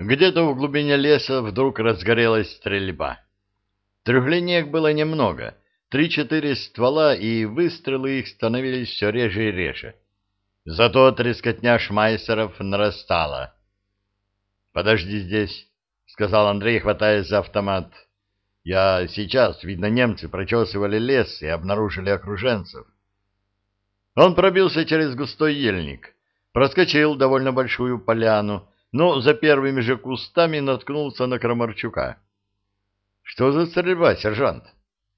Где-то в глубине леса вдруг разгорелась стрельба. Трехлинеек было немного, три-четыре ствола, и выстрелы их становились все реже и реже. Зато трескотня шмайсеров нарастала. — Подожди здесь, — сказал Андрей, хватаясь за автомат. — Я сейчас, видно, немцы прочесывали лес и обнаружили окруженцев. Он пробился через густой ельник, проскочил довольно большую поляну, но за первыми же кустами наткнулся на Крамарчука. — Что за стрельба, сержант?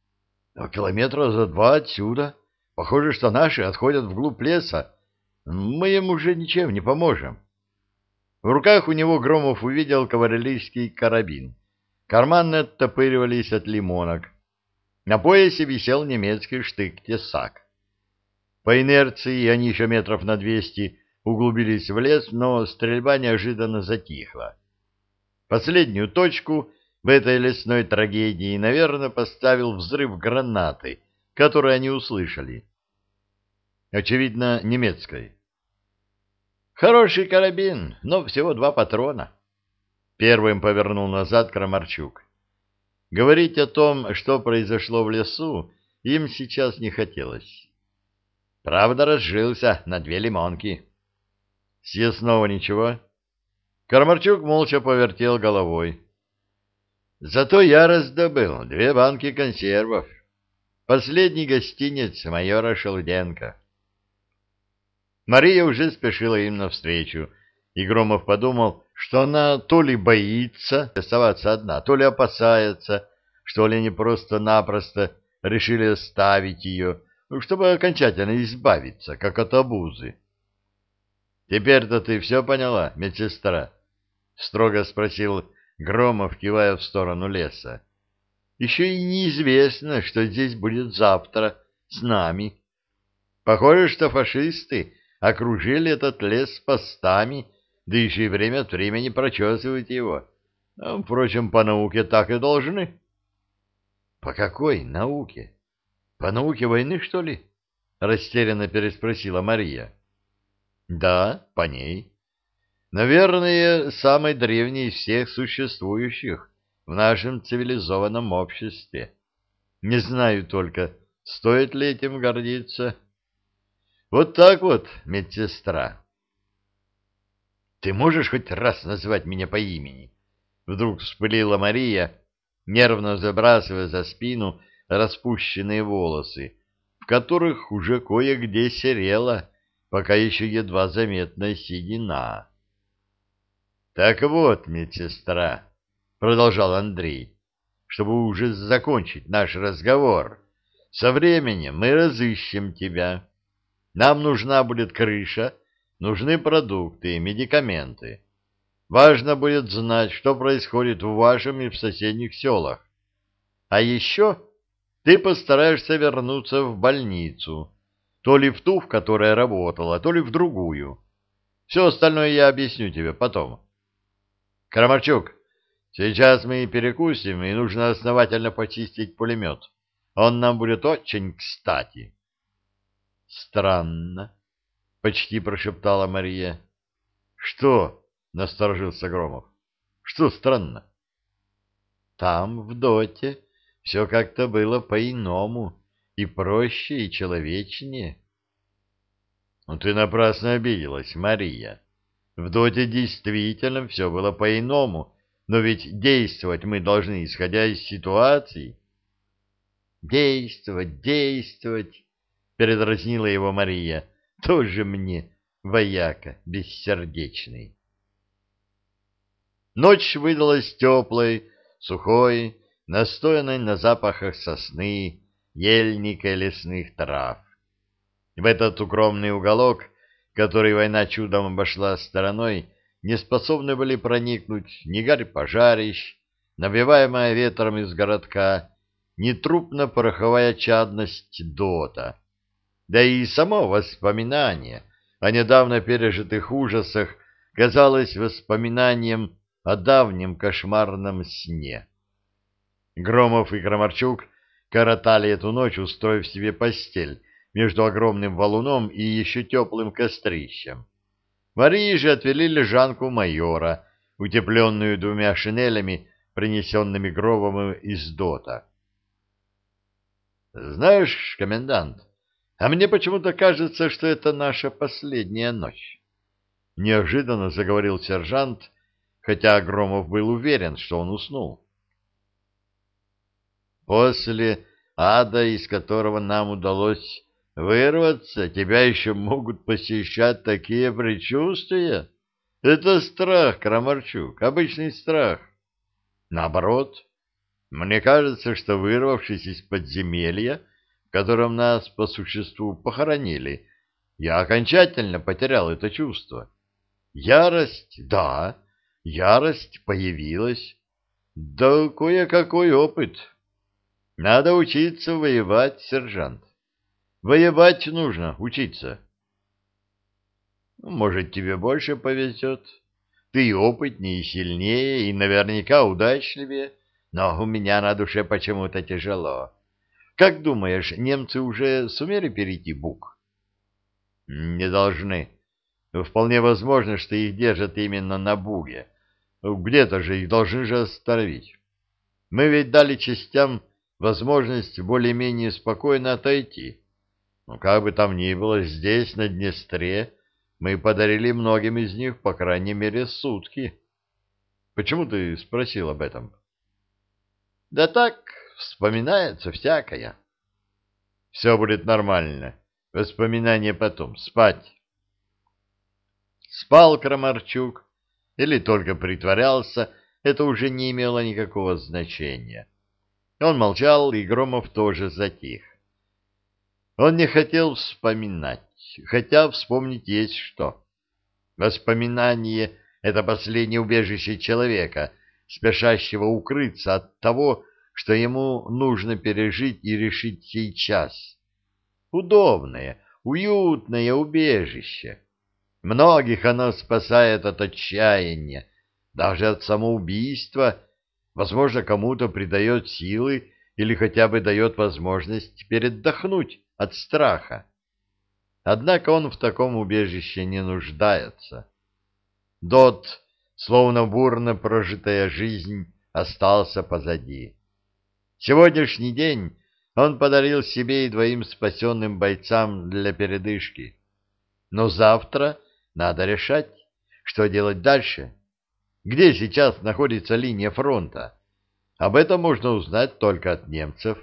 — Километра за два отсюда. Похоже, что наши отходят вглубь леса. Мы им уже ничем не поможем. В руках у него Громов увидел кавалерийский карабин. Карманы оттопыривались от лимонок. На поясе висел немецкий штык-тесак. По инерции они еще метров на двести углубились в лес, но стрельба неожиданно затихла. Последнюю точку в этой лесной трагедии, наверное, поставил взрыв гранаты, который они услышали. Очевидно, немецкой. Хороший карабин, но всего два патрона. Первым повернул назад Крамарчук. Говорить о том, что произошло в лесу, им сейчас не хотелось. Правда, разжился на две лимонки. Съестного ничего? Кармарчук молча повертел головой. Зато я раздобыл две банки консервов. Последний гостинец майора Шелуденко. Мария уже спешила им навстречу, и Громов подумал, что она то ли боится оставаться одна, то ли опасается, что ли не просто-напросто решили оставить ее, чтобы окончательно избавиться, как от обузы. Теперь-то ты все поняла, медсестра? — строго спросил Громов, кивая в сторону леса. — Еще и неизвестно, что здесь будет завтра с нами. Похоже, что фашисты окружили этот лес постами, да еще и время от времени прочесывают его. А, впрочем, по науке так и должны. — По какой науке? По науке войны, что ли? — растерянно переспросила Мария. — да, по ней. Наверное, самой древней из всех существующих в нашем цивилизованном обществе. Не знаю только, стоит ли этим гордиться. Вот так вот, медсестра. Ты можешь хоть раз назвать меня по имени? Вдруг вспылила Мария, нервно забрасывая за спину распущенные волосы, в которых уже кое-где серела пока еще едва заметная седина. — Так вот, медсестра, — продолжал Андрей, — чтобы уже закончить наш разговор, со временем мы разыщем тебя. Нам нужна будет крыша, нужны продукты, медикаменты. Важно будет знать, что происходит в вашем и в соседних селах. А еще ты постараешься вернуться в больницу, то ли в ту, в которой работала, то ли в другую. Все остальное я объясню тебе потом. Крамарчук, сейчас мы перекусим, и нужно основательно почистить пулемет. Он нам будет очень кстати. Странно, почти прошептала Мария. Что? насторожился Громов. Что странно? Там, в доте, все как-то было по-иному и проще, и человечнее. Ну, ты напрасно обиделась, Мария. В доте действительно все было по-иному, но ведь действовать мы должны, исходя из ситуации. Действовать, действовать, передразнила его Мария. Тоже мне вояка бессердечный. Ночь выдалась теплой, сухой, настоянной на запахах сосны, ельника и лесных трав. В этот укромный уголок, который война чудом обошла стороной, не способны были проникнуть ни гарь пожарищ, навеваемая ветром из городка, ни трупно-пороховая чадность дота. Да и само воспоминание о недавно пережитых ужасах казалось воспоминанием о давнем кошмарном сне. Громов и Крамарчук коротали эту ночь, устроив себе постель между огромным валуном и еще теплым кострищем. Марии же отвели лежанку майора, утепленную двумя шинелями, принесенными Гровом из дота. «Знаешь, комендант, а мне почему-то кажется, что это наша последняя ночь». Неожиданно заговорил сержант, хотя Громов был уверен, что он уснул. «После ада, из которого нам удалось вырваться, тебя еще могут посещать такие предчувствия? Это страх, Крамарчук, обычный страх. Наоборот, мне кажется, что вырвавшись из подземелья, в котором нас по существу похоронили, я окончательно потерял это чувство. Ярость, да, ярость появилась. Да кое-какой опыт. Надо учиться воевать, сержант. Воевать нужно, учиться. Может, тебе больше повезет. Ты опытнее и сильнее, и наверняка удачливее, но у меня на душе почему-то тяжело. Как думаешь, немцы уже сумели перейти Бук? Не должны. Вполне возможно, что их держат именно на Буге. Где-то же их должны же остановить. Мы ведь дали частям возможность более-менее спокойно отойти. Но как бы там ни было, здесь, на Днестре, мы подарили многим из них, по крайней мере, сутки. Почему ты спросил об этом? Да так, вспоминается всякое. Все будет нормально. Воспоминания потом. Спать. Спал Крамарчук или только притворялся, это уже не имело никакого значения. Он молчал, и Громов тоже затих. Он не хотел вспоминать, хотя вспомнить есть что. Воспоминание — это последнее убежище человека, спешащего укрыться от того, что ему нужно пережить и решить сейчас. Удобное, уютное убежище. Многих оно спасает от отчаяния, даже от самоубийства, возможно, кому-то придает силы или хотя бы дает возможность передохнуть от страха. Однако он в таком убежище не нуждается. Дот, словно бурно прожитая жизнь, остался позади. Сегодняшний день он подарил себе и двоим спасенным бойцам для передышки. Но завтра надо решать, что делать дальше. Где сейчас находится линия фронта? Об этом можно узнать только от немцев.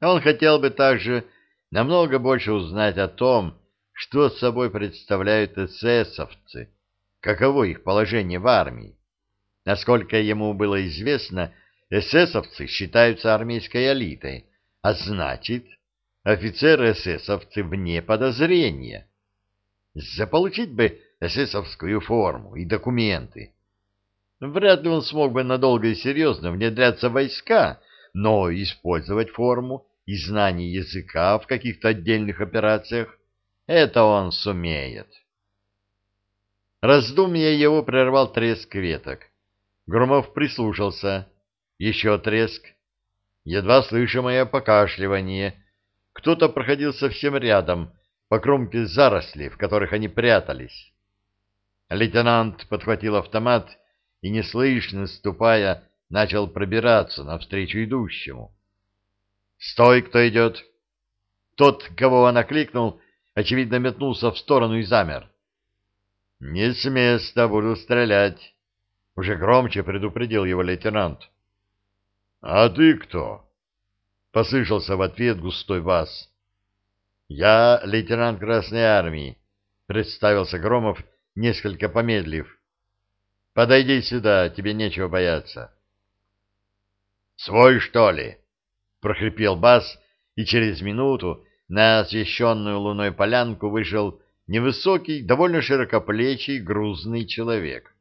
Он хотел бы также намного больше узнать о том, что собой представляют эсэсовцы, каково их положение в армии. Насколько ему было известно, эсэсовцы считаются армейской элитой, а значит, офицеры-эсэсовцы вне подозрения. Заполучить бы эсэсовскую форму и документы. Вряд ли он смог бы надолго и серьезно внедряться в войска, но использовать форму и знание языка в каких-то отдельных операциях это он сумеет. Раздумье его прервал треск веток. Громов прислушался. Еще треск. Едва слышимое покашливание. Кто-то проходил совсем рядом, по кромке зарослей, в которых они прятались. Лейтенант подхватил автомат и, неслышно ступая, начал пробираться навстречу идущему. «Стой, кто идет!» Тот, кого он окликнул, очевидно метнулся в сторону и замер. «Не с места буду стрелять!» Уже громче предупредил его лейтенант. «А ты кто?» — послышался в ответ густой бас. «Я лейтенант Красной Армии», — представился Громов, несколько помедлив. «Подойди сюда, тебе нечего бояться». «Свой, что ли?» — прохрипел Бас, и через минуту на освещенную луной полянку вышел невысокий, довольно широкоплечий, грузный человек.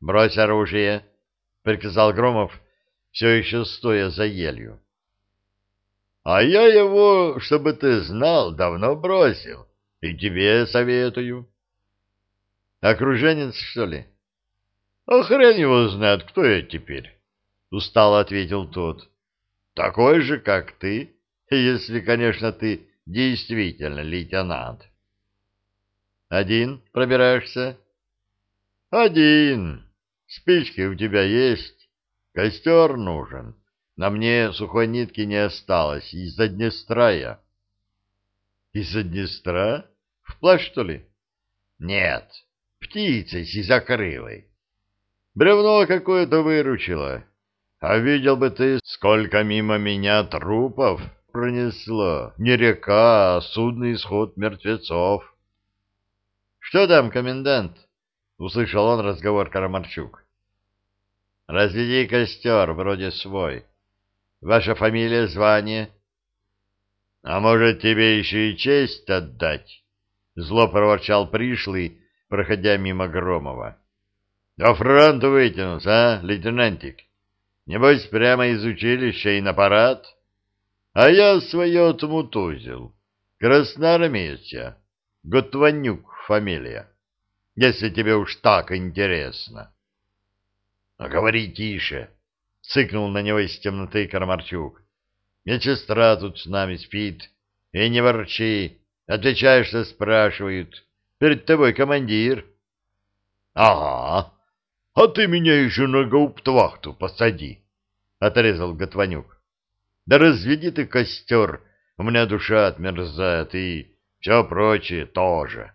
«Брось оружие!» — приказал Громов, все еще стоя за елью. А я его, чтобы ты знал, давно бросил. И тебе советую. Окруженец, что ли? А хрен его знает, кто я теперь. Устало ответил тот. Такой же, как ты, если, конечно, ты действительно лейтенант. Один пробираешься? Один. Спички у тебя есть? Костер нужен. На мне сухой нитки не осталось из-за Днестра я. Из-за Днестра? Вплавь, что ли? Нет, птицей сизокрылой. Бревно какое-то выручило. А видел бы ты, сколько мимо меня трупов пронесло. Не река, а судный исход мертвецов. — Что там, комендант? — услышал он разговор Карамарчук. — Разведи костер, вроде свой. Ваша фамилия, звание? — А может, тебе еще и честь отдать? — зло проворчал пришлый, проходя мимо Громова. — Да фронт вытянулся, а, лейтенантик? — Небось, прямо из училища и на парад? А я свое отмутузил. Красноармеец я. Готванюк фамилия. Если тебе уж так интересно. — А говори тише, — цыкнул на него из темноты Кармарчук. — Медсестра тут с нами спит. И не ворчи, отвечай, что спрашивают. Перед тобой командир. — Ага, а ты меня еще на гауптвахту посади, — отрезал Готванюк. — Да разведи ты костер, у меня душа отмерзает, и все прочее тоже.